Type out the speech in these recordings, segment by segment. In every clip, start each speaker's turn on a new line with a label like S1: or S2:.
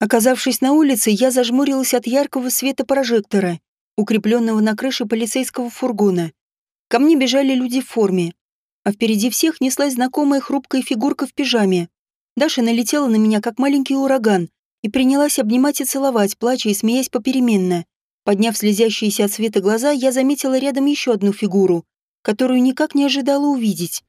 S1: Оказавшись на улице, я зажмурилась от яркого света прожектора, укрепленного на крыше полицейского фургона. Ко мне бежали люди в форме, а впереди всех неслась знакомая хрупкая фигурка в пижаме. Даша налетела на меня, как маленький ураган, и принялась обнимать и целовать, плача и смеясь попеременно. Подняв слезящиеся от света глаза, я заметила рядом еще одну фигуру, которую никак не ожидала увидеть.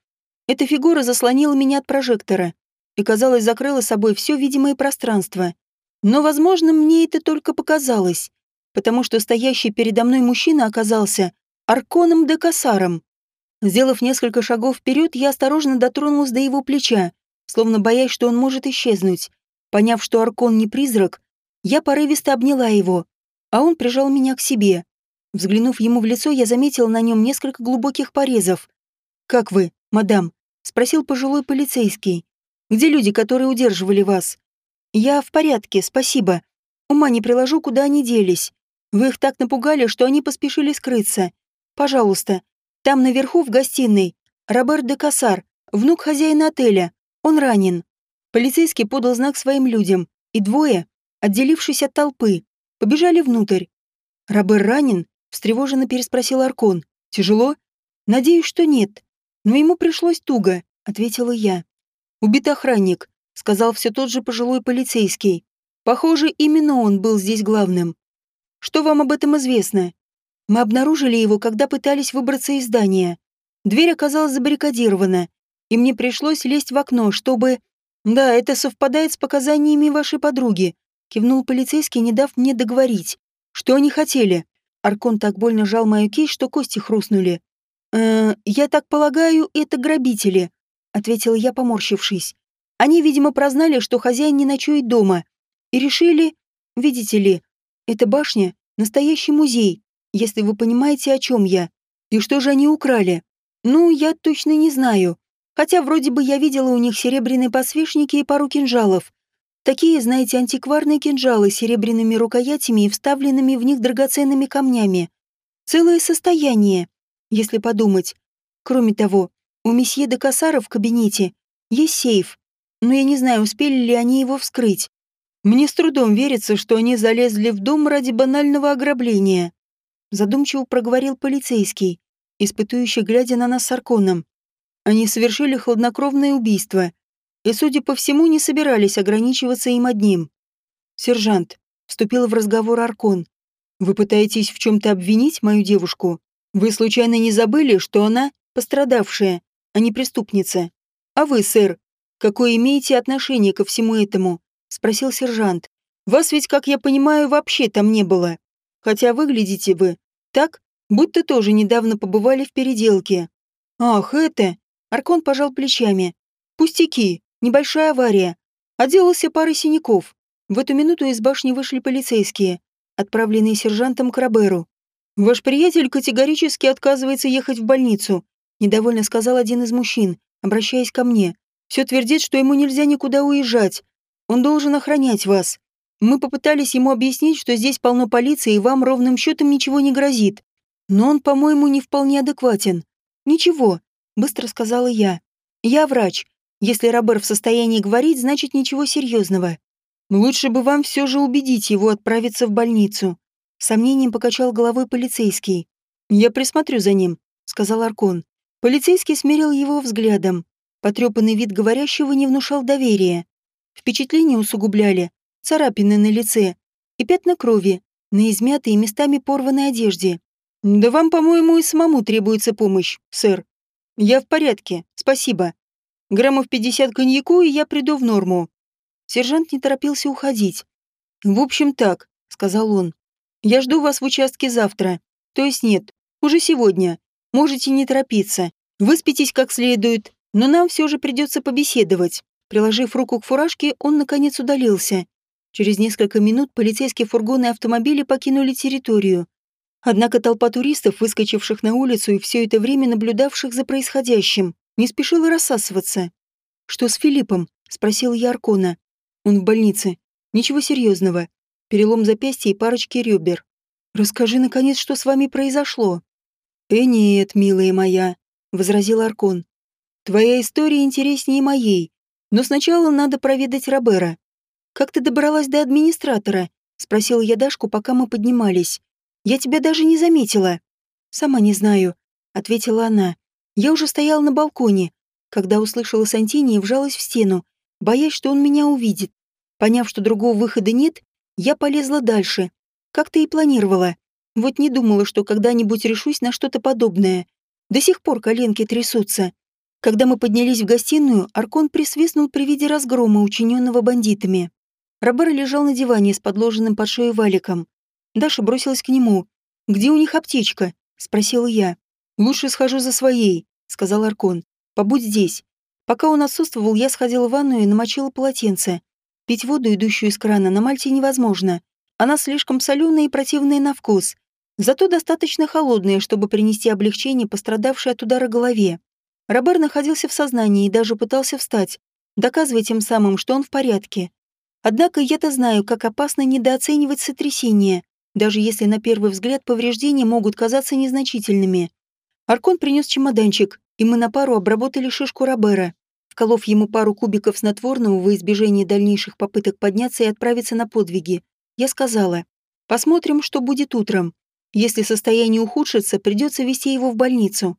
S1: Эта фигура заслонила меня от прожектора и, казалось, закрыла собой все видимое пространство. Но, возможно, мне это только показалось, потому что стоящий передо мной мужчина оказался Арконом де Кассаром. Сделав несколько шагов вперед, я осторожно дотронулась до его плеча, словно боясь, что он может исчезнуть. Поняв, что Аркон не призрак, я порывисто обняла его, а он прижал меня к себе. Взглянув ему в лицо, я заметила на нем несколько глубоких порезов. «Как вы, мадам?» — спросил пожилой полицейский. «Где люди, которые удерживали вас?» «Я в порядке, спасибо. Ума не приложу, куда они делись. Вы их так напугали, что они поспешили скрыться. Пожалуйста, там наверху в гостиной Роберт де Кассар, внук хозяина отеля. Он ранен». Полицейский подал знак своим людям, и двое, отделившись от толпы, побежали внутрь. «Робер ранен?» — встревоженно переспросил Аркон. «Тяжело?» «Надеюсь, что нет. Но ему пришлось туго», — ответила я. «Убит охранник сказал все тот же пожилой полицейский. Похоже, именно он был здесь главным. Что вам об этом известно? Мы обнаружили его, когда пытались выбраться из здания. Дверь оказалась забаррикадирована, и мне пришлось лезть в окно, чтобы... Да, это совпадает с показаниями вашей подруги, кивнул полицейский, не дав мне договорить. Что они хотели? Аркон так больно жал мою кисть, что кости хрустнули. «Э, «Я так полагаю, это грабители», — ответила я, поморщившись. Они, видимо, прознали, что хозяин не ночует дома, и решили, видите ли, эта башня — настоящий музей, если вы понимаете, о чем я. И что же они украли? Ну, я точно не знаю. Хотя вроде бы я видела у них серебряные подсвечники и пару кинжалов. Такие, знаете, антикварные кинжалы с серебряными рукоятями и вставленными в них драгоценными камнями. Целое состояние, если подумать. Кроме того, у месье де Кассара в кабинете есть сейф, но я не знаю, успели ли они его вскрыть. Мне с трудом верится, что они залезли в дом ради банального ограбления. Задумчиво проговорил полицейский, испытующий, глядя на нас с Арконом. Они совершили хладнокровное убийство и, судя по всему, не собирались ограничиваться им одним. «Сержант», — вступил в разговор Аркон, — «вы пытаетесь в чем-то обвинить мою девушку? Вы случайно не забыли, что она пострадавшая, а не преступница? А вы, сэр, «Какое имеете отношение ко всему этому?» — спросил сержант. «Вас ведь, как я понимаю, вообще там не было. Хотя выглядите вы так, будто тоже недавно побывали в переделке». «Ах, это...» — Аркон пожал плечами. «Пустяки, небольшая авария. Отделался парой синяков. В эту минуту из башни вышли полицейские, отправленные сержантом к Роберу. «Ваш приятель категорически отказывается ехать в больницу», — недовольно сказал один из мужчин, обращаясь ко мне. Все твердит, что ему нельзя никуда уезжать. Он должен охранять вас. Мы попытались ему объяснить, что здесь полно полиции и вам ровным счетом ничего не грозит. Но он, по-моему, не вполне адекватен. Ничего, быстро сказала я. Я врач. Если Робер в состоянии говорить, значит ничего серьезного. Лучше бы вам все же убедить его отправиться в больницу. Сомнением покачал головой полицейский. Я присмотрю за ним, сказал Аркон. Полицейский смерил его взглядом. Потрепанный вид говорящего не внушал доверия. Впечатление усугубляли царапины на лице и пятна крови на измятой местами порванной одежде. «Да вам, по-моему, и самому требуется помощь, сэр. Я в порядке, спасибо. Граммов пятьдесят коньяку, и я приду в норму». Сержант не торопился уходить. «В общем так», — сказал он. «Я жду вас в участке завтра. То есть нет, уже сегодня. Можете не торопиться. Выспитесь как следует, но нам все же придется побеседовать. Приложив руку к фуражке, он наконец удалился. Через несколько минут полицейские фургоны и автомобили покинули территорию. Однако толпа туристов, выскочивших на улицу и все это время наблюдавших за происходящим, не спешила рассасываться. «Что с Филиппом?» — спросил я Аркона. «Он в больнице. Ничего серьезного. Перелом запястья и парочки ребер. Расскажи, наконец, что с вами произошло». «Э, нет, милая моя», — возразил Аркон. Твоя история интереснее моей, но сначала надо проведать Робера. как ты добралась до администратора?» — спросила я Дашку, пока мы поднимались. «Я тебя даже не заметила». «Сама не знаю», — ответила она. «Я уже стояла на балконе, когда услышала Сантини и вжалась в стену, боясь, что он меня увидит. Поняв, что другого выхода нет, я полезла дальше, как ты и планировала. Вот не думала, что когда-нибудь решусь на что-то подобное. До сих пор коленки трясутся. Когда мы поднялись в гостиную, Аркон присвистнул при виде разгрома, учиненного бандитами. Робер лежал на диване с подложенным под шею валиком. Даша бросилась к нему. «Где у них аптечка?» — спросила я. «Лучше схожу за своей», — сказал Аркон. «Побудь здесь». Пока он отсутствовал, я сходила в ванную и намочила полотенце. Пить воду, идущую из крана, на Мальте невозможно. Она слишком соленая и противная на вкус. Зато достаточно холодная, чтобы принести облегчение пострадавшей от удара голове. Робер находился в сознании и даже пытался встать, доказывая тем самым, что он в порядке. Однако я-то знаю, как опасно недооценивать сотрясение, даже если на первый взгляд повреждения могут казаться незначительными. Аркон принес чемоданчик, и мы на пару обработали шишку Робера, вколов ему пару кубиков снотворного во избежание дальнейших попыток подняться и отправиться на подвиги. Я сказала, посмотрим, что будет утром. Если состояние ухудшится, придется вести его в больницу.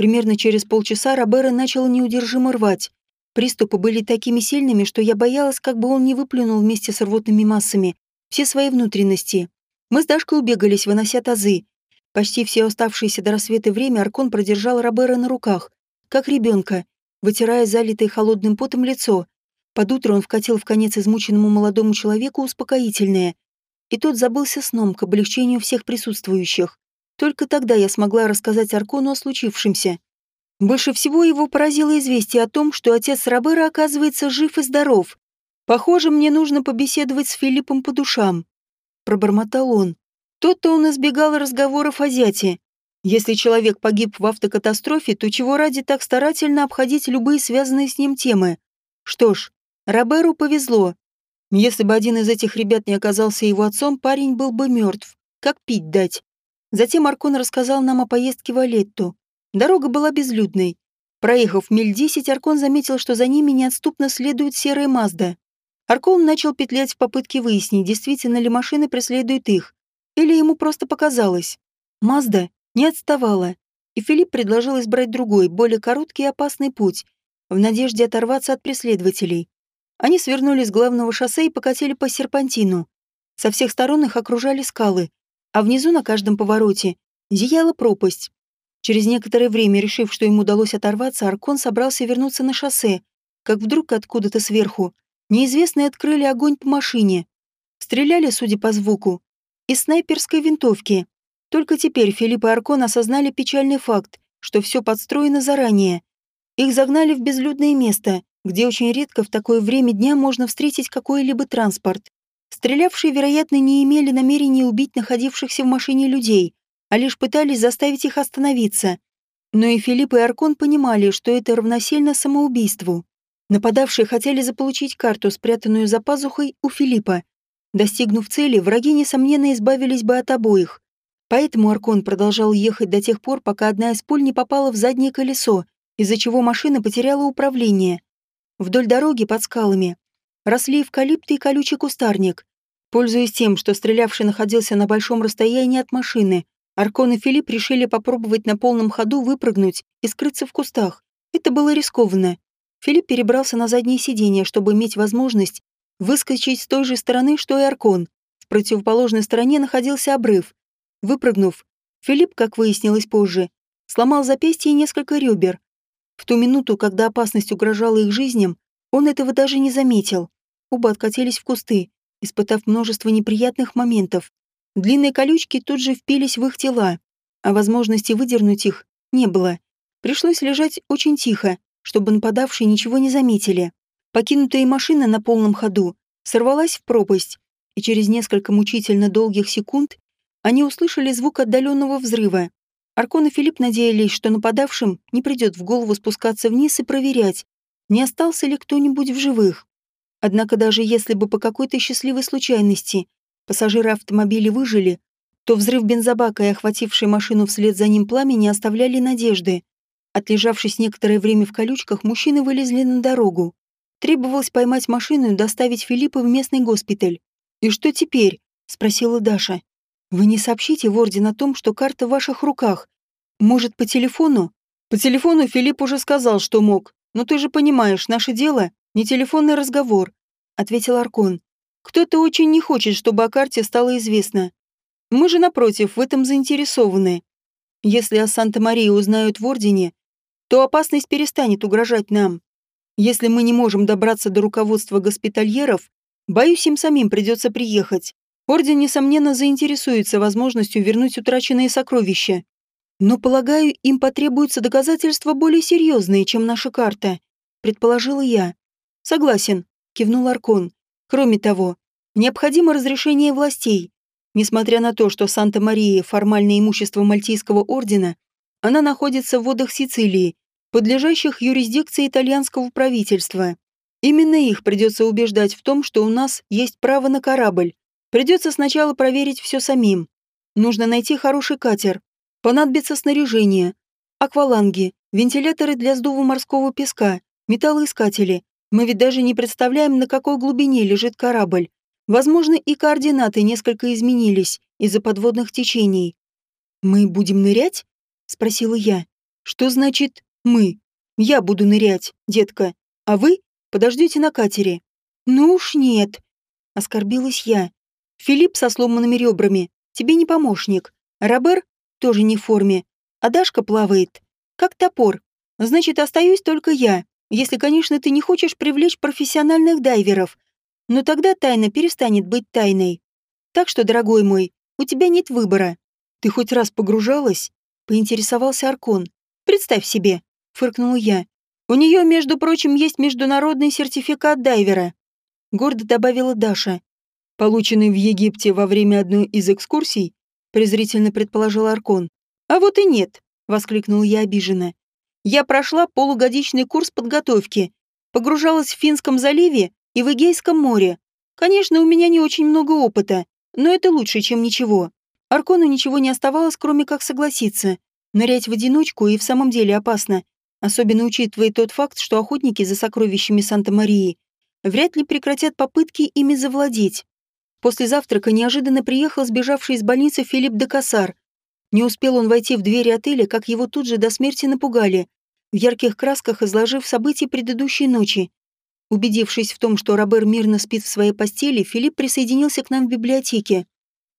S1: Примерно через полчаса Робера начал неудержимо рвать. Приступы были такими сильными, что я боялась, как бы он не выплюнул вместе с рвотными массами все свои внутренности. Мы с Дашкой убегались, вынося тазы. Почти все оставшееся до рассвета время Аркон продержал Робера на руках, как ребенка, вытирая залитое холодным потом лицо. Под утро он вкатил в конец измученному молодому человеку успокоительное. И тот забылся сном к облегчению всех присутствующих. Только тогда я смогла рассказать Аркону о случившемся. Больше всего его поразило известие о том, что отец Робера оказывается жив и здоров. «Похоже, мне нужно побеседовать с Филиппом по душам», — пробормотал он. Тот-то он избегал разговоров о зяте. Если человек погиб в автокатастрофе, то чего ради так старательно обходить любые связанные с ним темы? Что ж, Роберу повезло. Если бы один из этих ребят не оказался его отцом, парень был бы мертв. Как пить дать? Затем Аркон рассказал нам о поездке в Алетту. Дорога была безлюдной. Проехав миль десять, Аркон заметил, что за ними неотступно следует серая Мазда. Аркон начал петлять в попытке выяснить, действительно ли машины преследуют их, или ему просто показалось. Мазда не отставала, и Филипп предложил избрать другой, более короткий и опасный путь, в надежде оторваться от преследователей. Они свернули с главного шоссе и покатили по серпантину. Со всех сторон их окружали скалы, а внизу на каждом повороте зияла пропасть. Через некоторое время, решив, что ему удалось оторваться, Аркон собрался вернуться на шоссе, как вдруг откуда-то сверху неизвестные открыли огонь по машине. Стреляли, судя по звуку, из снайперской винтовки. Только теперь Филипп и Аркон осознали печальный факт, что все подстроено заранее. Их загнали в безлюдное место, где очень редко в такое время дня можно встретить какой-либо транспорт. Стрелявшие, вероятно, не имели намерения убить находившихся в машине людей, а лишь пытались заставить их остановиться. Но и Филипп и Аркон понимали, что это равносильно самоубийству. Нападавшие хотели заполучить карту, спрятанную за пазухой у Филиппа. Достигнув цели, враги, несомненно, избавились бы от обоих. Поэтому Аркон продолжал ехать до тех пор, пока одна из пуль не попала в заднее колесо, из-за чего машина потеряла управление. Вдоль дороги под скалами росли эвкалипты и колючий кустарник. Пользуясь тем, что стрелявший находился на большом расстоянии от машины, Аркон и Филипп решили попробовать на полном ходу выпрыгнуть и скрыться в кустах. Это было рискованно. Филипп перебрался на заднее сиденье, чтобы иметь возможность выскочить с той же стороны, что и Аркон. В противоположной стороне находился обрыв. Выпрыгнув, Филипп, как выяснилось позже, сломал запястье и несколько ребер. В ту минуту, когда опасность угрожала их жизням, он этого даже не заметил. Оба откатились в кусты, испытав множество неприятных моментов. Длинные колючки тут же впились в их тела, а возможности выдернуть их не было. Пришлось лежать очень тихо, чтобы нападавшие ничего не заметили. Покинутая машина на полном ходу сорвалась в пропасть, и через несколько мучительно долгих секунд они услышали звук отдаленного взрыва. Аркон и Филипп надеялись, что нападавшим не придет в голову спускаться вниз и проверять, не остался ли кто-нибудь в живых. Однако даже если бы по какой-то счастливой случайности пассажиры автомобиля выжили, то взрыв бензобака и охвативший машину вслед за ним пламя не оставляли надежды. Отлежавшись некоторое время в колючках, мужчины вылезли на дорогу. Требовалось поймать машину и доставить Филиппа в местный госпиталь. «И что теперь?» — спросила Даша. «Вы не сообщите в Орден о том, что карта в ваших руках. Может, по телефону?» «По телефону Филипп уже сказал, что мог. Но ты же понимаешь, наше дело — не телефонный разговор», — ответил Аркон. «Кто-то очень не хочет, чтобы о карте стало известно. Мы же, напротив, в этом заинтересованы. Если о Санта-Марии узнают в Ордене, то опасность перестанет угрожать нам. Если мы не можем добраться до руководства госпитальеров, боюсь, им самим придется приехать. Орден, несомненно, заинтересуется возможностью вернуть утраченные сокровища. Но, полагаю, им потребуются доказательства более серьезные, чем наша карта, предположила я. Согласен, кивнул Аркон. Кроме того, необходимо разрешение властей. Несмотря на то, что Санта-Мария – формальное имущество Мальтийского ордена, она находится в водах Сицилии, подлежащих юрисдикции итальянского правительства. Именно их придется убеждать в том, что у нас есть право на корабль. Придется сначала проверить все самим. Нужно найти хороший катер, Понадобится снаряжение, акваланги, вентиляторы для сдува морского песка, металлоискатели. Мы ведь даже не представляем, на какой глубине лежит корабль. Возможно, и координаты несколько изменились из-за подводных течений. «Мы будем нырять?» — спросила я. «Что значит «мы»?» «Я буду нырять, детка, а вы подождете на катере». «Ну уж нет», — оскорбилась я. «Филипп со сломанными ребрами, тебе не помощник. Робер тоже не в форме, а Дашка плавает, как топор. Значит, остаюсь только я, если, конечно, ты не хочешь привлечь профессиональных дайверов. Но тогда тайна перестанет быть тайной. Так что, дорогой мой, у тебя нет выбора. Ты хоть раз погружалась? Поинтересовался Аркон. Представь себе, фыркнул я. У нее, между прочим, есть международный сертификат дайвера. Гордо добавила Даша. Полученный в Египте во время одной из экскурсий презрительно предположил Аркон. А вот и нет, воскликнул я обиженно. Я прошла полугодичный курс подготовки, погружалась в Финском заливе и в Эгейском море. Конечно, у меня не очень много опыта, но это лучше, чем ничего. Аркону ничего не оставалось, кроме как согласиться. Нырять в одиночку и в самом деле опасно, особенно учитывая тот факт, что охотники за сокровищами Санта-Марии вряд ли прекратят попытки ими завладеть. После завтрака неожиданно приехал сбежавший из больницы Филипп де Кассар. Не успел он войти в двери отеля, как его тут же до смерти напугали, в ярких красках изложив события предыдущей ночи. Убедившись в том, что Робер мирно спит в своей постели, Филипп присоединился к нам в библиотеке.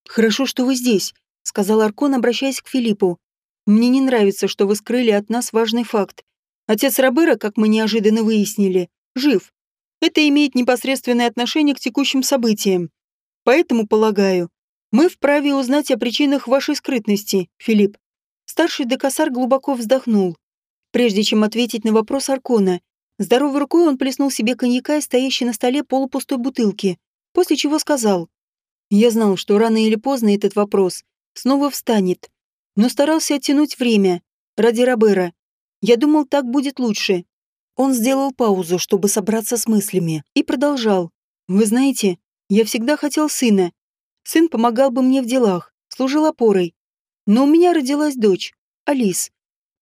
S1: «Хорошо, что вы здесь», — сказал Аркон, обращаясь к Филиппу. «Мне не нравится, что вы скрыли от нас важный факт. Отец Робера, как мы неожиданно выяснили, жив. Это имеет непосредственное отношение к текущим событиям. Поэтому, полагаю, мы вправе узнать о причинах вашей скрытности, Филипп. Старший Декасар глубоко вздохнул. Прежде чем ответить на вопрос Аркона, здоровой рукой он плеснул себе коньяка из стоящей на столе полупустой бутылки, после чего сказал. «Я знал, что рано или поздно этот вопрос снова встанет, но старался оттянуть время ради Робера. Я думал, так будет лучше». Он сделал паузу, чтобы собраться с мыслями, и продолжал. «Вы знаете, я всегда хотел сына. Сын помогал бы мне в делах, служил опорой. Но у меня родилась дочь, Алис.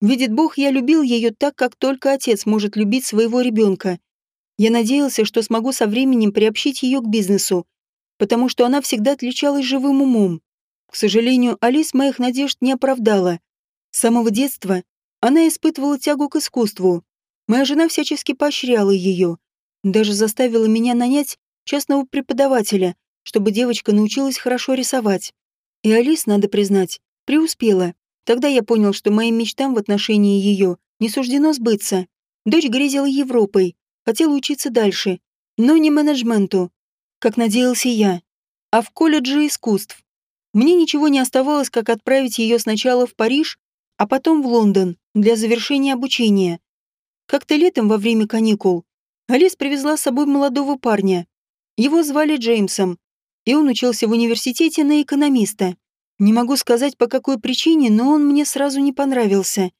S1: Видит Бог, я любил ее так, как только отец может любить своего ребенка. Я надеялся, что смогу со временем приобщить ее к бизнесу, потому что она всегда отличалась живым умом. К сожалению, Алис моих надежд не оправдала. С самого детства она испытывала тягу к искусству. Моя жена всячески поощряла ее, даже заставила меня нанять частного преподавателя, чтобы девочка научилась хорошо рисовать. И Алис, надо признать, преуспела. Тогда я понял, что моим мечтам в отношении ее не суждено сбыться. Дочь грезила Европой, хотела учиться дальше, но не менеджменту, как надеялся я, а в колледже искусств. Мне ничего не оставалось, как отправить ее сначала в Париж, а потом в Лондон для завершения обучения. Как-то летом во время каникул Алис привезла с собой молодого парня, его звали Джеймсом, и он учился в университете на экономиста. Не могу сказать, по какой причине, но он мне сразу не понравился.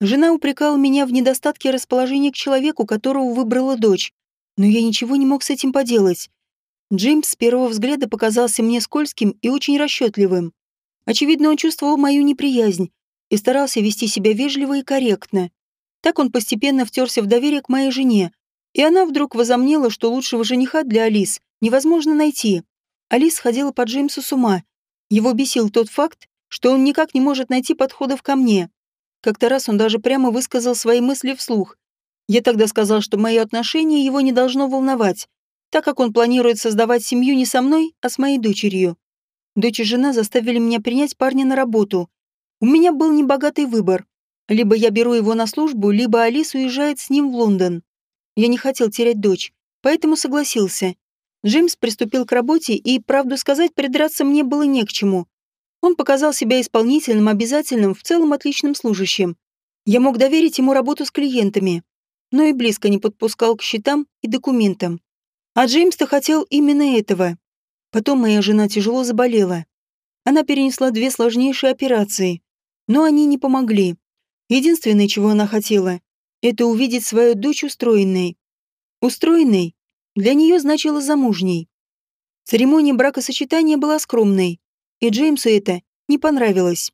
S1: Жена упрекала меня в недостатке расположения к человеку, которого выбрала дочь, но я ничего не мог с этим поделать. Джеймс с первого взгляда показался мне скользким и очень расчетливым. Очевидно, он чувствовал мою неприязнь и старался вести себя вежливо и корректно. Так он постепенно втерся в доверие к моей жене И она вдруг возомнила, что лучшего жениха для Алис невозможно найти. Алис ходила по Джеймсу с ума. Его бесил тот факт, что он никак не может найти подходов ко мне. Как-то раз он даже прямо высказал свои мысли вслух. Я тогда сказал, что мое отношение его не должно волновать, так как он планирует создавать семью не со мной, а с моей дочерью. Дочь и жена заставили меня принять парня на работу. У меня был небогатый выбор. Либо я беру его на службу, либо Алис уезжает с ним в Лондон. Я не хотел терять дочь, поэтому согласился. Джеймс приступил к работе, и, правду сказать, придраться мне было не к чему. Он показал себя исполнительным, обязательным, в целом отличным служащим. Я мог доверить ему работу с клиентами, но и близко не подпускал к счетам и документам. А Джеймс-то хотел именно этого. Потом моя жена тяжело заболела. Она перенесла две сложнейшие операции, но они не помогли. Единственное, чего она хотела, это увидеть свою дочь устроенной. Устроенной для нее значило замужней. Церемония бракосочетания была скромной, и Джеймсу это не понравилось.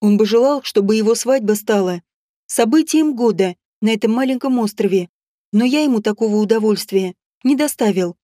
S1: Он бы желал, чтобы его свадьба стала событием года на этом маленьком острове, но я ему такого удовольствия не доставил.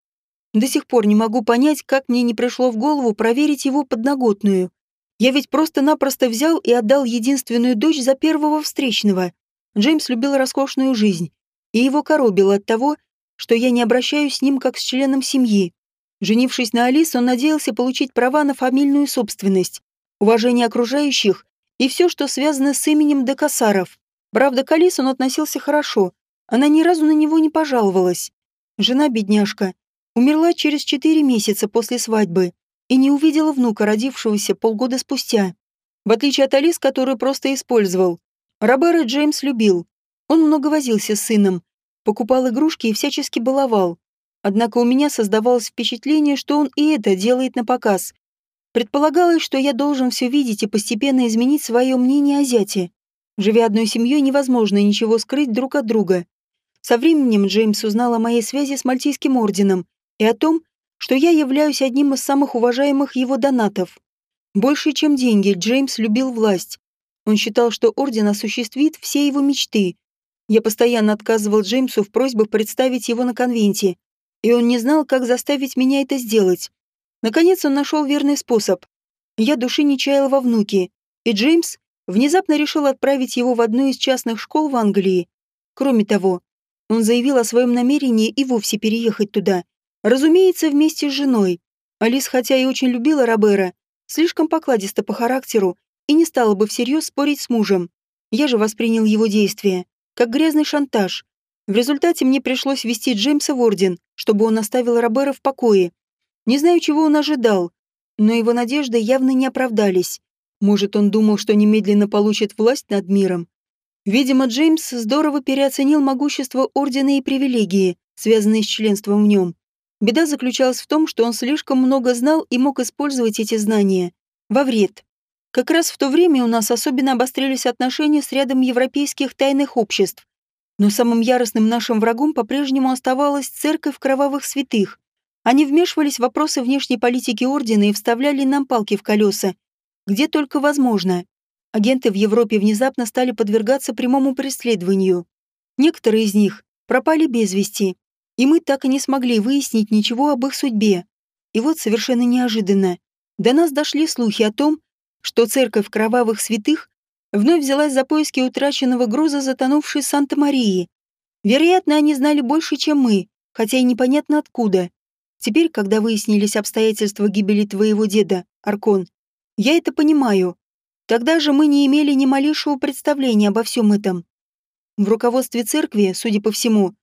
S1: До сих пор не могу понять, как мне не пришло в голову проверить его подноготную. Я ведь просто-напросто взял и отдал единственную дочь за первого встречного. Джеймс любил роскошную жизнь, и его коробило от того, что я не обращаюсь с ним как с членом семьи. Женившись на Алис, он надеялся получить права на фамильную собственность, уважение окружающих и все, что связано с именем Декасаров. Правда, к Алис он относился хорошо, она ни разу на него не пожаловалась. Жена-бедняжка умерла через четыре месяца после свадьбы и не увидела внука, родившегося полгода спустя. В отличие от Алис, которую просто использовал, Робера Джеймс любил. Он много возился с сыном, покупал игрушки и всячески баловал. Однако у меня создавалось впечатление, что он и это делает на показ. Предполагалось, что я должен все видеть и постепенно изменить свое мнение о зяте. Живя одной семьей, невозможно ничего скрыть друг от друга. Со временем Джеймс узнал о моей связи с Мальтийским орденом и о том, что я являюсь одним из самых уважаемых его донатов. Больше, чем деньги, Джеймс любил власть. Он считал, что орден осуществит все его мечты. Я постоянно отказывал Джеймсу в просьбах представить его на конвенте, и он не знал, как заставить меня это сделать. Наконец он нашел верный способ. Я души не чаяла во внуке, и Джеймс внезапно решил отправить его в одну из частных школ в Англии. Кроме того, он заявил о своем намерении и вовсе переехать туда. Разумеется, вместе с женой. Алис, хотя и очень любила Робера, слишком покладисто по характеру и не стала бы всерьез спорить с мужем. Я же воспринял его действия как грязный шантаж. В результате мне пришлось вести Джеймса в орден, чтобы он оставил Робера в покое. Не знаю, чего он ожидал, но его надежды явно не оправдались. Может, он думал, что немедленно получит власть над миром. Видимо, Джеймс здорово переоценил могущество ордена и привилегии, связанные с членством в нем. Беда заключалась в том, что он слишком много знал и мог использовать эти знания во вред. Как раз в то время у нас особенно обострились отношения с рядом европейских тайных обществ. Но самым яростным нашим врагом по-прежнему оставалась церковь кровавых святых. Они вмешивались в вопросы внешней политики Ордена и вставляли нам палки в колеса, где только возможно. Агенты в Европе внезапно стали подвергаться прямому преследованию. Некоторые из них пропали без вести, и мы так и не смогли выяснить ничего об их судьбе. И вот совершенно неожиданно до нас дошли слухи о том, что церковь кровавых святых вновь взялась за поиски утраченного груза затонувшей Санта-Марии. Вероятно, они знали больше, чем мы, хотя и непонятно откуда. Теперь, когда выяснились обстоятельства гибели твоего деда, Аркон, я это понимаю. Тогда же мы не имели ни малейшего представления обо всем этом. В руководстве церкви, судя по всему,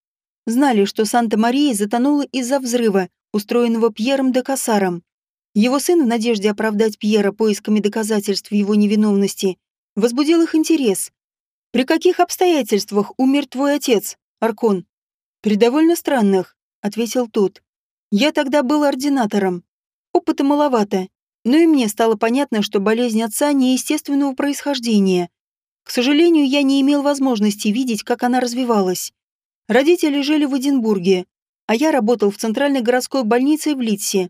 S1: знали, что Санта-Мария затонула из-за взрыва, устроенного Пьером де Кассаром. Его сын, в надежде оправдать Пьера поисками доказательств его невиновности, возбудил их интерес. «При каких обстоятельствах умер твой отец, Аркон?» «При довольно странных», — ответил тот. «Я тогда был ординатором. Опыта маловато, но и мне стало понятно, что болезнь отца неестественного происхождения. К сожалению, я не имел возможности видеть, как она развивалась. Родители жили в Эдинбурге, а я работал в центральной городской больнице в Литсе.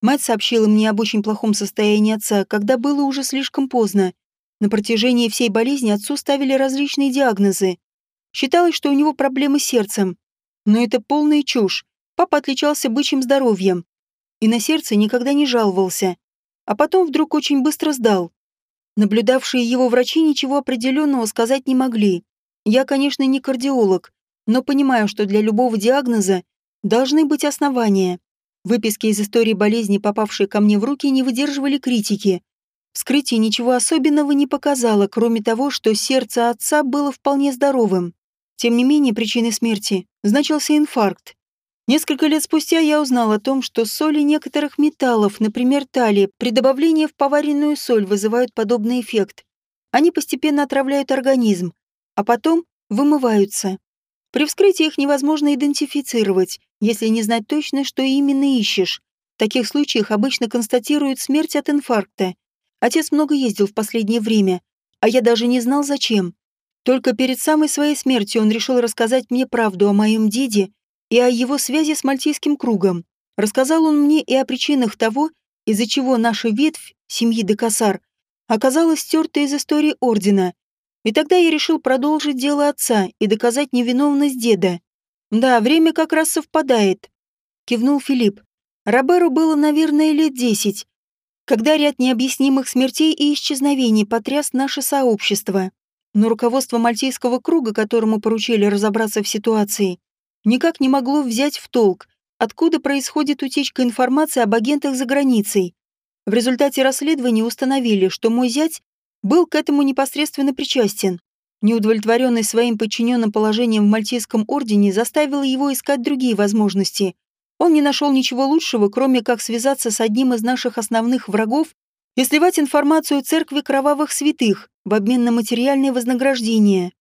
S1: Мать сообщила мне об очень плохом состоянии отца, когда было уже слишком поздно. На протяжении всей болезни отцу ставили различные диагнозы. Считалось, что у него проблемы с сердцем. Но это полная чушь. Папа отличался бычьим здоровьем. И на сердце никогда не жаловался. А потом вдруг очень быстро сдал. Наблюдавшие его врачи ничего определенного сказать не могли. Я, конечно, не кардиолог, но понимаю, что для любого диагноза должны быть основания. Выписки из истории болезни, попавшие ко мне в руки, не выдерживали критики. Вскрытие ничего особенного не показало, кроме того, что сердце отца было вполне здоровым. Тем не менее, причиной смерти значился инфаркт. Несколько лет спустя я узнал о том, что соли некоторых металлов, например, талии, при добавлении в поваренную соль вызывают подобный эффект. Они постепенно отравляют организм, а потом вымываются. При вскрытии их невозможно идентифицировать, если не знать точно, что именно ищешь. В таких случаях обычно констатируют смерть от инфаркта. Отец много ездил в последнее время, а я даже не знал зачем. Только перед самой своей смертью он решил рассказать мне правду о моем деде и о его связи с Мальтийским кругом. Рассказал он мне и о причинах того, из-за чего наша ветвь, семьи Декасар, оказалась стерта из истории Ордена. И тогда я решил продолжить дело отца и доказать невиновность деда. Да, время как раз совпадает. Кивнул Филипп. Роберу было, наверное, лет десять, когда ряд необъяснимых смертей и исчезновений потряс наше сообщество. Но руководство Мальтийского круга, которому поручили разобраться в ситуации, никак не могло взять в толк, откуда происходит утечка информации об агентах за границей. В результате расследования установили, что мой зять был к этому непосредственно причастен. Неудовлетворенный своим подчиненным положением в Мальтийском ордене заставил его искать другие возможности. Он не нашел ничего лучшего, кроме как связаться с одним из наших основных врагов и сливать информацию церкви кровавых святых в обмен на материальное вознаграждение.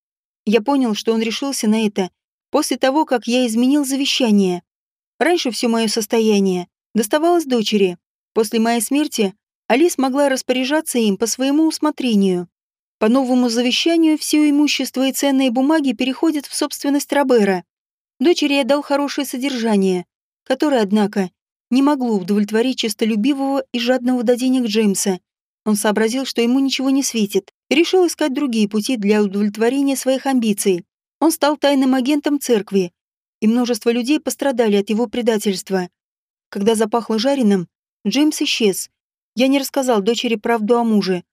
S1: Я понял, что он решился на это после того, как я изменил завещание. Раньше все мое состояние доставалось дочери. После моей смерти Алис могла распоряжаться им по своему усмотрению. По новому завещанию все имущество и ценные бумаги переходят в собственность Робера. Дочери я дал хорошее содержание, которое, однако, не могло удовлетворить честолюбивого и жадного до денег Джеймса. Он сообразил, что ему ничего не светит, и решил искать другие пути для удовлетворения своих амбиций. Он стал тайным агентом церкви, и множество людей пострадали от его предательства. Когда запахло жареным, Джеймс исчез. Я не рассказал дочери правду о муже,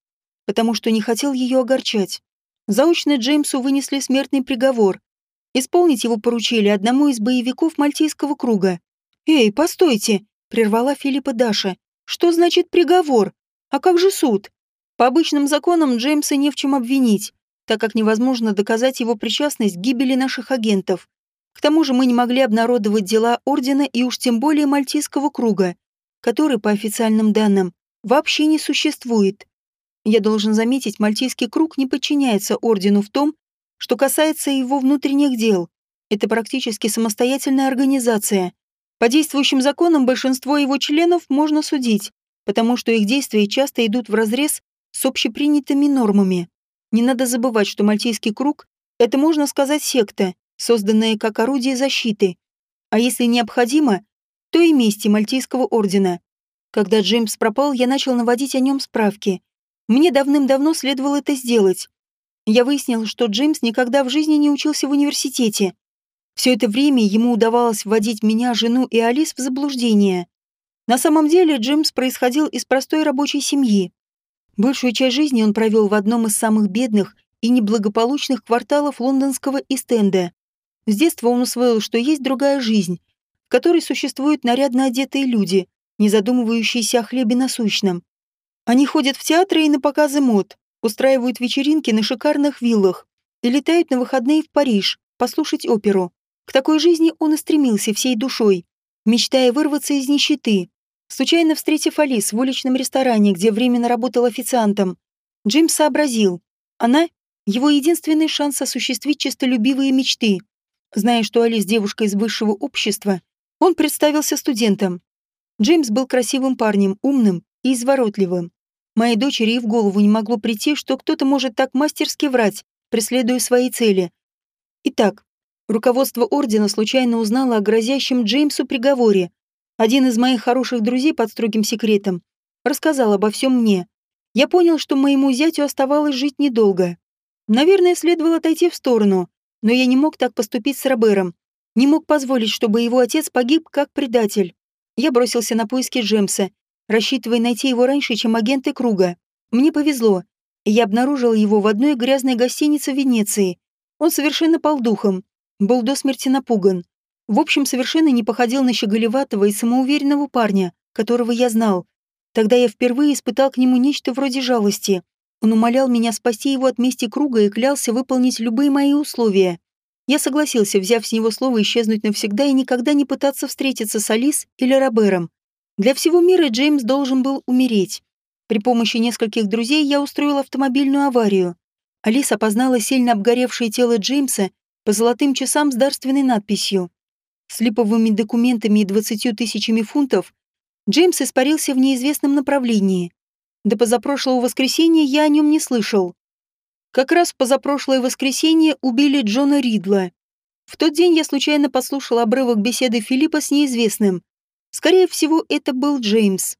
S1: потому что не хотел ее огорчать. Заочно Джеймсу вынесли смертный приговор. Исполнить его поручили одному из боевиков Мальтийского круга. «Эй, постойте!» — прервала Филиппа Даша. «Что значит приговор? А как же суд?» По обычным законам Джеймса не в чем обвинить так как невозможно доказать его причастность к гибели наших агентов. К тому же мы не могли обнародовать дела Ордена и уж тем более Мальтийского круга, который, по официальным данным, вообще не существует. Я должен заметить, Мальтийский круг не подчиняется Ордену в том, что касается его внутренних дел. Это практически самостоятельная организация. По действующим законам большинство его членов можно судить, потому что их действия часто идут вразрез с общепринятыми нормами. Не надо забывать, что Мальтийский круг — это, можно сказать, секта, созданная как орудие защиты. А если необходимо, то и мести Мальтийского ордена. Когда Джеймс пропал, я начал наводить о нем справки. Мне давным-давно следовало это сделать. Я выяснил, что Джеймс никогда в жизни не учился в университете. Все это время ему удавалось вводить меня, жену и Алис в заблуждение. На самом деле Джеймс происходил из простой рабочей семьи. Большую часть жизни он провел в одном из самых бедных и неблагополучных кварталов лондонского Истенда. С детства он усвоил, что есть другая жизнь, в которой существуют нарядно одетые люди, не задумывающиеся о хлебе насущном. Они ходят в театры и на показы мод, устраивают вечеринки на шикарных виллах и летают на выходные в Париж послушать оперу. К такой жизни он и стремился всей душой, мечтая вырваться из нищеты, Случайно встретив Алис в уличном ресторане, где временно работал официантом, Джим сообразил, она — его единственный шанс осуществить честолюбивые мечты. Зная, что Алис — девушка из высшего общества, он представился студентом. Джеймс был красивым парнем, умным и изворотливым. Моей дочери и в голову не могло прийти, что кто-то может так мастерски врать, преследуя свои цели. Итак, руководство Ордена случайно узнало о грозящем Джеймсу приговоре, один из моих хороших друзей под строгим секретом рассказал обо всем мне. Я понял, что моему зятю оставалось жить недолго. Наверное, следовало отойти в сторону, но я не мог так поступить с Робером. Не мог позволить, чтобы его отец погиб как предатель. Я бросился на поиски Джемса, рассчитывая найти его раньше, чем агенты Круга. Мне повезло. Я обнаружил его в одной грязной гостинице в Венеции. Он совершенно пал духом, был до смерти напуган. В общем, совершенно не походил на щеголеватого и самоуверенного парня, которого я знал. Тогда я впервые испытал к нему нечто вроде жалости. Он умолял меня спасти его от мести круга и клялся выполнить любые мои условия. Я согласился, взяв с него слово исчезнуть навсегда и никогда не пытаться встретиться с Алис или Робером. Для всего мира Джеймс должен был умереть. При помощи нескольких друзей я устроил автомобильную аварию. Алис опознала сильно обгоревшее тело Джеймса по золотым часам с дарственной надписью. С липовыми документами и двадцатью тысячами фунтов Джеймс испарился в неизвестном направлении. До позапрошлого воскресенья я о нем не слышал. Как раз позапрошлое воскресенье убили Джона Ридла. В тот день я случайно послушал обрывок беседы Филиппа с неизвестным. Скорее всего, это был Джеймс.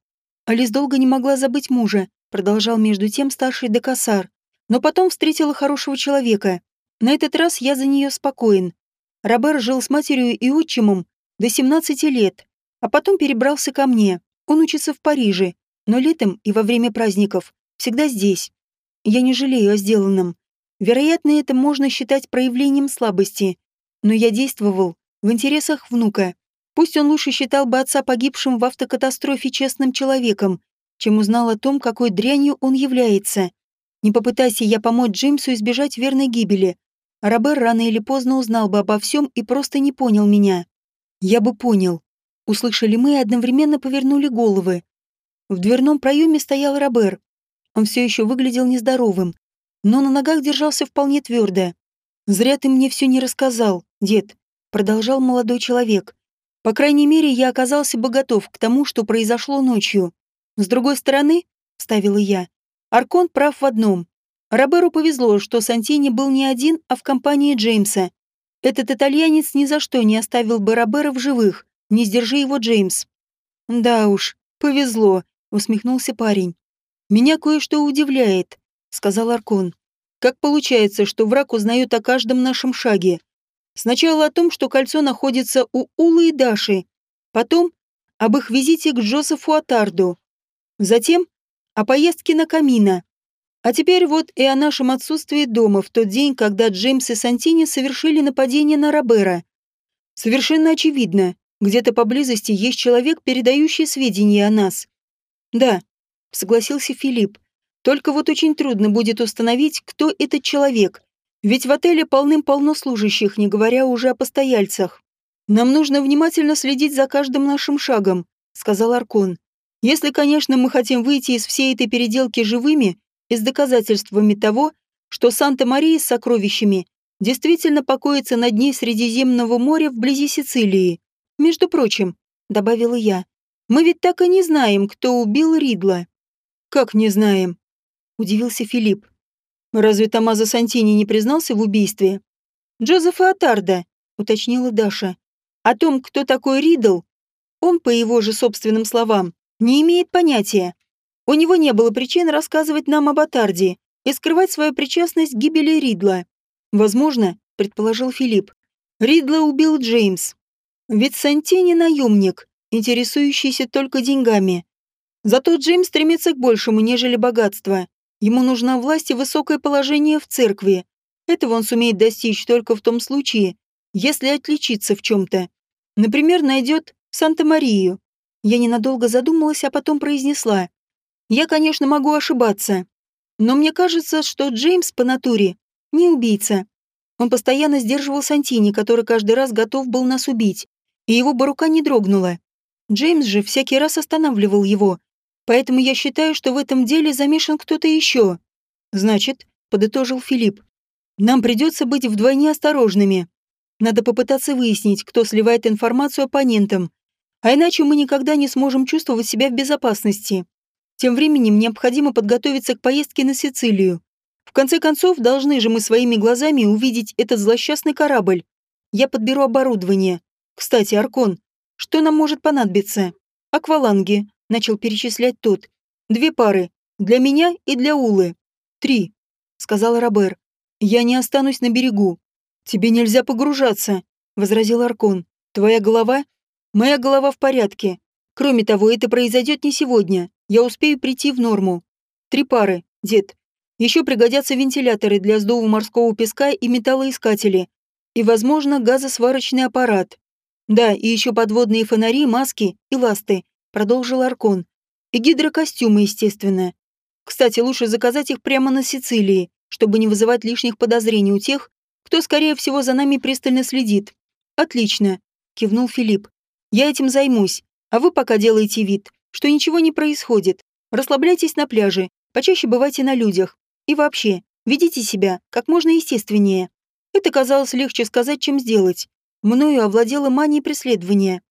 S1: Алис долго не могла забыть мужа, продолжал между тем старший Декасар. Но потом встретила хорошего человека. На этот раз я за нее спокоен. Робер жил с матерью и отчимом до 17 лет, а потом перебрался ко мне. Он учится в Париже, но летом и во время праздников всегда здесь. Я не жалею о сделанном. Вероятно, это можно считать проявлением слабости, но я действовал в интересах внука. Пусть он лучше считал бы отца погибшим в автокатастрофе честным человеком, чем узнал о том, какой дрянью он является. Не попытайся я помочь Джеймсу избежать верной гибели. Робер рано или поздно узнал бы обо всем и просто не понял меня. Я бы понял. Услышали мы и одновременно повернули головы. В дверном проеме стоял Робер. Он все еще выглядел нездоровым, но на ногах держался вполне твердо. «Зря ты мне все не рассказал, дед», — продолжал молодой человек. «По крайней мере, я оказался бы готов к тому, что произошло ночью. С другой стороны, — вставила я, — Аркон прав в одном. Роберу повезло, что Сантини был не один, а в компании Джеймса. Этот итальянец ни за что не оставил бы Робера в живых, не сдержи его Джеймс. «Да уж, повезло», усмехнулся парень. «Меня кое-что удивляет», — сказал Аркон. «Как получается, что враг узнает о каждом нашем шаге? Сначала о том, что кольцо находится у Улы и Даши, потом об их визите к Джозефу Атарду, затем о поездке на Камина, а теперь вот и о нашем отсутствии дома в тот день, когда Джеймс и Сантини совершили нападение на Робера. Совершенно очевидно, где-то поблизости есть человек, передающий сведения о нас. «Да», — согласился Филипп. «Только вот очень трудно будет установить, кто этот человек. Ведь в отеле полным-полно служащих, не говоря уже о постояльцах. Нам нужно внимательно следить за каждым нашим шагом», — сказал Аркон. «Если, конечно, мы хотим выйти из всей этой переделки живыми и с доказательствами того, что Санта-Мария с сокровищами действительно покоится на дне Средиземного моря вблизи Сицилии. Между прочим, — добавила я, мы ведь так и не знаем, кто убил Ридла. Как не знаем? Удивился Филипп. Разве Томазо Сантини не признался в убийстве? Джозефа Атарда, уточнила Даша. О том, кто такой Ридл, он, по его же собственным словам, не имеет понятия. У него не было причин рассказывать нам об Атарде и скрывать свою причастность к гибели Ридла. Возможно, предположил Филипп, Ридла убил Джеймс. Ведь Сантини наемник, интересующийся только деньгами. Зато Джеймс стремится к большему, нежели богатство. Ему нужна власть и высокое положение в церкви. Этого он сумеет достичь только в том случае, если отличиться в чем-то. Например, найдет Санта-Марию. Я ненадолго задумалась, а потом произнесла. Я, конечно, могу ошибаться. Но мне кажется, что Джеймс по натуре не убийца. Он постоянно сдерживал Сантини, который каждый раз готов был нас убить, и его бы рука не дрогнула. Джеймс же всякий раз останавливал его, поэтому я считаю, что в этом деле замешан кто-то еще. Значит, подытожил Филипп, нам придется быть вдвойне осторожными. Надо попытаться выяснить, кто сливает информацию оппонентам, а иначе мы никогда не сможем чувствовать себя в безопасности. Тем временем необходимо подготовиться к поездке на Сицилию. В конце концов, должны же мы своими глазами увидеть этот злосчастный корабль. Я подберу оборудование. Кстати, Аркон, что нам может понадобиться? Акваланги, начал перечислять тот. Две пары. Для меня и для Улы. Три, сказал Робер. Я не останусь на берегу. Тебе нельзя погружаться. — возразил Аркон. «Твоя голова? Моя голова в порядке. Кроме того, это произойдет не сегодня. Я успею прийти в норму. Три пары, дед. Еще пригодятся вентиляторы для сдува морского песка и металлоискатели. И, возможно, газосварочный аппарат. Да, и еще подводные фонари, маски и ласты», — продолжил Аркон. «И гидрокостюмы, естественно. Кстати, лучше заказать их прямо на Сицилии, чтобы не вызывать лишних подозрений у тех, кто, скорее всего, за нами пристально следит. Отлично, кивнул Филипп. Я этим займусь, а вы пока делайте вид, что ничего не происходит. Расслабляйтесь на пляже, почаще бывайте на людях. И вообще, ведите себя как можно естественнее. Это казалось легче сказать, чем сделать. Мною овладела мания преследования.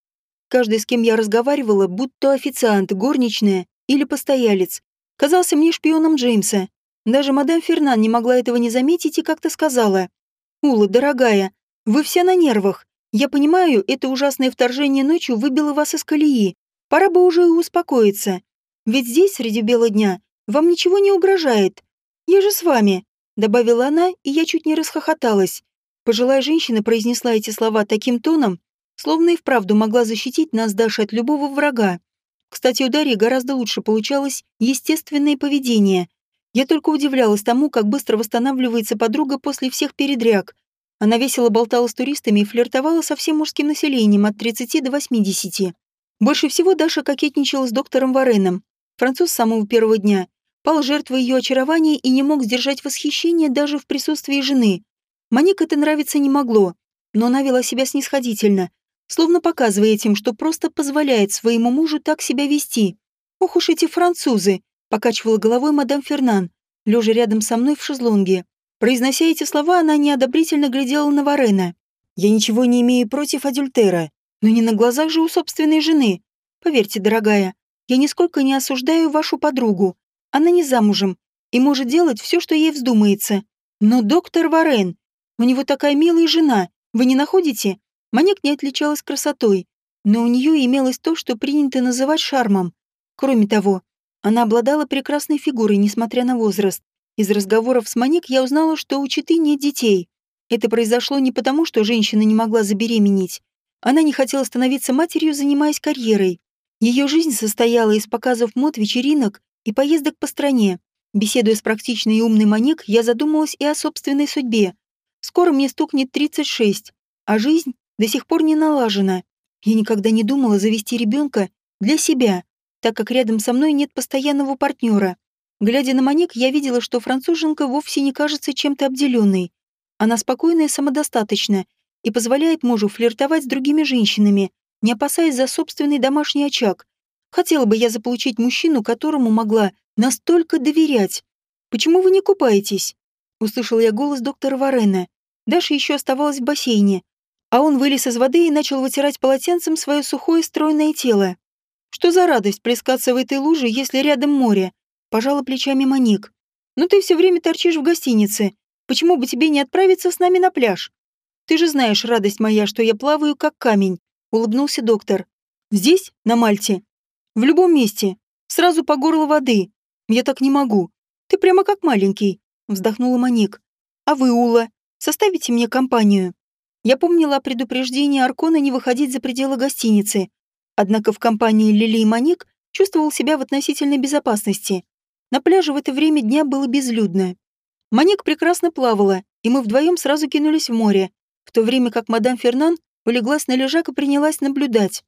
S1: Каждый, с кем я разговаривала, будь то официант, горничная или постоялец, казался мне шпионом Джеймса. Даже мадам Фернан не могла этого не заметить и как-то сказала. «Ула, дорогая, вы все на нервах. Я понимаю, это ужасное вторжение ночью выбило вас из колеи. Пора бы уже и успокоиться. Ведь здесь, среди бела дня, вам ничего не угрожает. Я же с вами», — добавила она, и я чуть не расхохоталась. Пожилая женщина произнесла эти слова таким тоном, словно и вправду могла защитить нас Даша от любого врага. Кстати, у Дарьи гораздо лучше получалось естественное поведение. Я только удивлялась тому, как быстро восстанавливается подруга после всех передряг. Она весело болтала с туристами и флиртовала со всем мужским населением от 30 до 80. Больше всего Даша кокетничала с доктором Вареном. Француз с самого первого дня пал жертвой ее очарования и не мог сдержать восхищение даже в присутствии жены. Маник это нравиться не могло, но она вела себя снисходительно, словно показывая этим, что просто позволяет своему мужу так себя вести. «Ох уж эти французы!» — покачивала головой мадам Фернан, лежа рядом со мной в шезлонге. Произнося эти слова, она неодобрительно глядела на Варена. «Я ничего не имею против адюльтера, но не на глазах же у собственной жены. Поверьте, дорогая, я нисколько не осуждаю вашу подругу. Она не замужем и может делать все, что ей вздумается. Но доктор Варен, у него такая милая жена, вы не находите? Манек не отличалась красотой, но у нее имелось то, что принято называть шармом. Кроме того, она обладала прекрасной фигурой, несмотря на возраст. Из разговоров с Манек я узнала, что у Читы нет детей. Это произошло не потому, что женщина не могла забеременеть. Она не хотела становиться матерью, занимаясь карьерой. Ее жизнь состояла из показов мод, вечеринок и поездок по стране. Беседуя с практичной и умной Манек, я задумалась и о собственной судьбе. Скоро мне стукнет 36, а жизнь до сих пор не налажена. Я никогда не думала завести ребенка для себя, так как рядом со мной нет постоянного партнера. Глядя на Маник, я видела, что француженка вовсе не кажется чем-то обделенной. Она спокойна и самодостаточна и позволяет мужу флиртовать с другими женщинами, не опасаясь за собственный домашний очаг. Хотела бы я заполучить мужчину, которому могла настолько доверять. «Почему вы не купаетесь?» Услышал я голос доктора Варена. Даша еще оставалась в бассейне, а он вылез из воды и начал вытирать полотенцем свое сухое стройное тело. Что за радость плескаться в этой луже, если рядом море? Пожала плечами Моник. Ну ты все время торчишь в гостинице. Почему бы тебе не отправиться с нами на пляж? Ты же знаешь, радость моя, что я плаваю как камень, улыбнулся доктор. Здесь, на Мальте? В любом месте. Сразу по горло воды. Я так не могу. Ты прямо как маленький, вздохнула Моник. А вы, Ула, составите мне компанию. Я помнила о предупреждении Аркона не выходить за пределы гостиницы. Однако в компании Лили и Маник чувствовал себя в относительной безопасности. На пляже в это время дня было безлюдно. Маник прекрасно плавала, и мы вдвоем сразу кинулись в море, в то время как мадам Фернан улеглась на лежак и принялась наблюдать.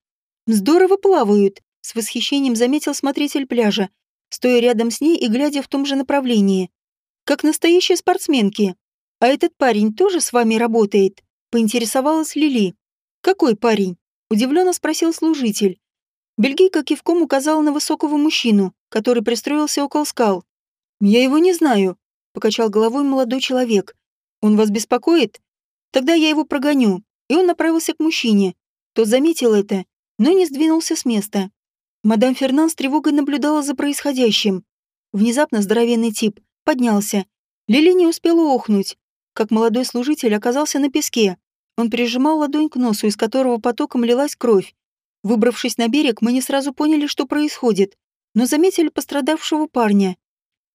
S1: «Здорово плавают», — с восхищением заметил смотритель пляжа, стоя рядом с ней и глядя в том же направлении. «Как настоящие спортсменки. А этот парень тоже с вами работает?» Поинтересовалась Лили. «Какой парень?» – удивленно спросил служитель. Бельгийка кивком указала на высокого мужчину, который пристроился около скал. «Я его не знаю», – покачал головой молодой человек. «Он вас беспокоит? Тогда я его прогоню». И он направился к мужчине. Тот заметил это, но не сдвинулся с места. Мадам Фернан с тревогой наблюдала за происходящим. Внезапно здоровенный тип поднялся. Лили не успела охнуть как молодой служитель оказался на песке. Он прижимал ладонь к носу, из которого потоком лилась кровь. Выбравшись на берег, мы не сразу поняли, что происходит, но заметили пострадавшего парня.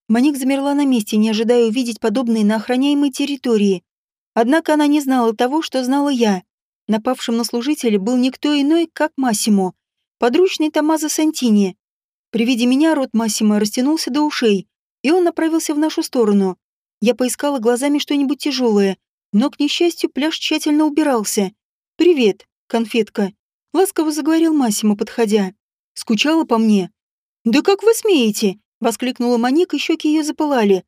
S1: Маник замерла на месте, не ожидая увидеть подобные на охраняемой территории. Однако она не знала того, что знала я. Напавшим на служителя был никто иной, как Массимо, подручный Томазо Сантини. При виде меня рот Массимо растянулся до ушей, и он направился в нашу сторону. Я поискала глазами что-нибудь тяжелое, но, к несчастью, пляж тщательно убирался. «Привет, конфетка», — ласково заговорил Массимо, подходя. «Скучала по мне?» «Да как вы смеете?» — воскликнула Моник, и щеки ее запылали.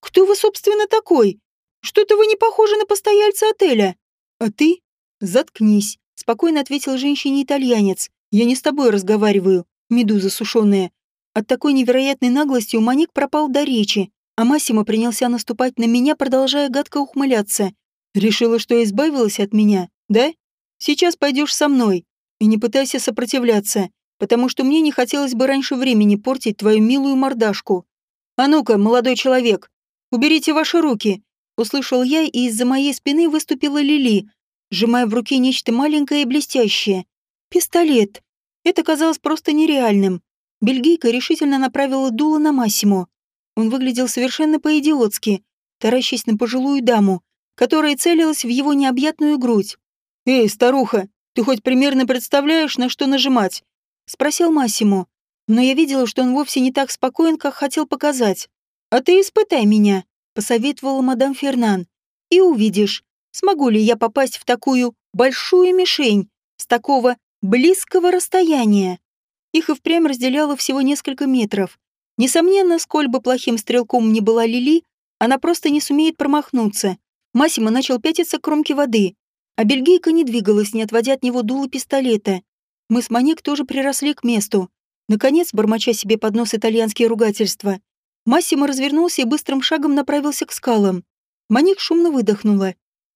S1: «Кто вы, собственно, такой? Что-то вы не похожи на постояльца отеля». «А ты?» «Заткнись», — спокойно ответил женщине-итальянец. «Я не с тобой разговариваю, медуза сушеная». От такой невероятной наглости у Моник пропал до речи, а Массимо принялся наступать на меня, продолжая гадко ухмыляться. «Решила, что избавилась от меня, да? Сейчас пойдешь со мной. И не пытайся сопротивляться, потому что мне не хотелось бы раньше времени портить твою милую мордашку. А ну-ка, молодой человек, уберите ваши руки!» Услышал я, и из-за моей спины выступила Лили, сжимая в руке нечто маленькое и блестящее. Пистолет. Это казалось просто нереальным. Бельгийка решительно направила дуло на Массимо. Он выглядел совершенно по-идиотски, таращась на пожилую даму, которая целилась в его необъятную грудь. «Эй, старуха, ты хоть примерно представляешь, на что нажимать?» — спросил Массимо. Но я видела, что он вовсе не так спокоен, как хотел показать. «А ты испытай меня», — посоветовала мадам Фернан. «И увидишь, смогу ли я попасть в такую большую мишень с такого близкого расстояния». Их и впрямь разделяло всего несколько метров. Несомненно, сколь бы плохим стрелком ни была Лили, она просто не сумеет промахнуться. Массимо начал пятиться к кромке воды, а бельгийка не двигалась, не отводя от него дуло пистолета. Мы с Маник тоже приросли к месту. Наконец, бормоча себе под нос итальянские ругательства, Массимо развернулся и быстрым шагом направился к скалам. Маник шумно выдохнула.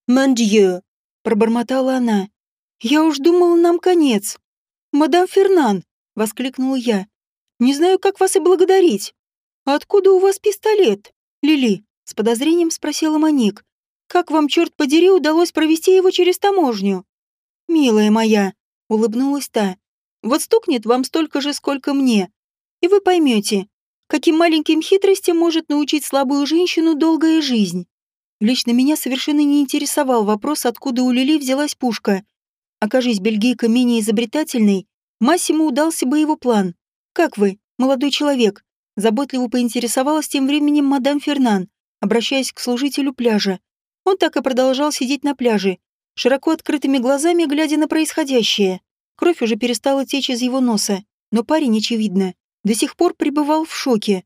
S1: «Мандье!» — пробормотала она. «Я уж думала, нам конец!» «Мадам Фернан!» — воскликнула я. «Не знаю, как вас и благодарить. откуда у вас пистолет?» «Лили», — с подозрением спросила Маник. Как вам, черт подери, удалось провести его через таможню? Милая моя, улыбнулась та. Вот стукнет вам столько же, сколько мне. И вы поймете, каким маленьким хитростям может научить слабую женщину долгая жизнь. Лично меня совершенно не интересовал вопрос, откуда у Лили взялась пушка. Окажись бельгийка менее изобретательной, Массиму удался бы его план. «Как вы, молодой человек?» Заботливо поинтересовалась тем временем мадам Фернан, обращаясь к служителю пляжа. Он так и продолжал сидеть на пляже, широко открытыми глазами глядя на происходящее. Кровь уже перестала течь из его носа, но парень, очевидно, до сих пор пребывал в шоке.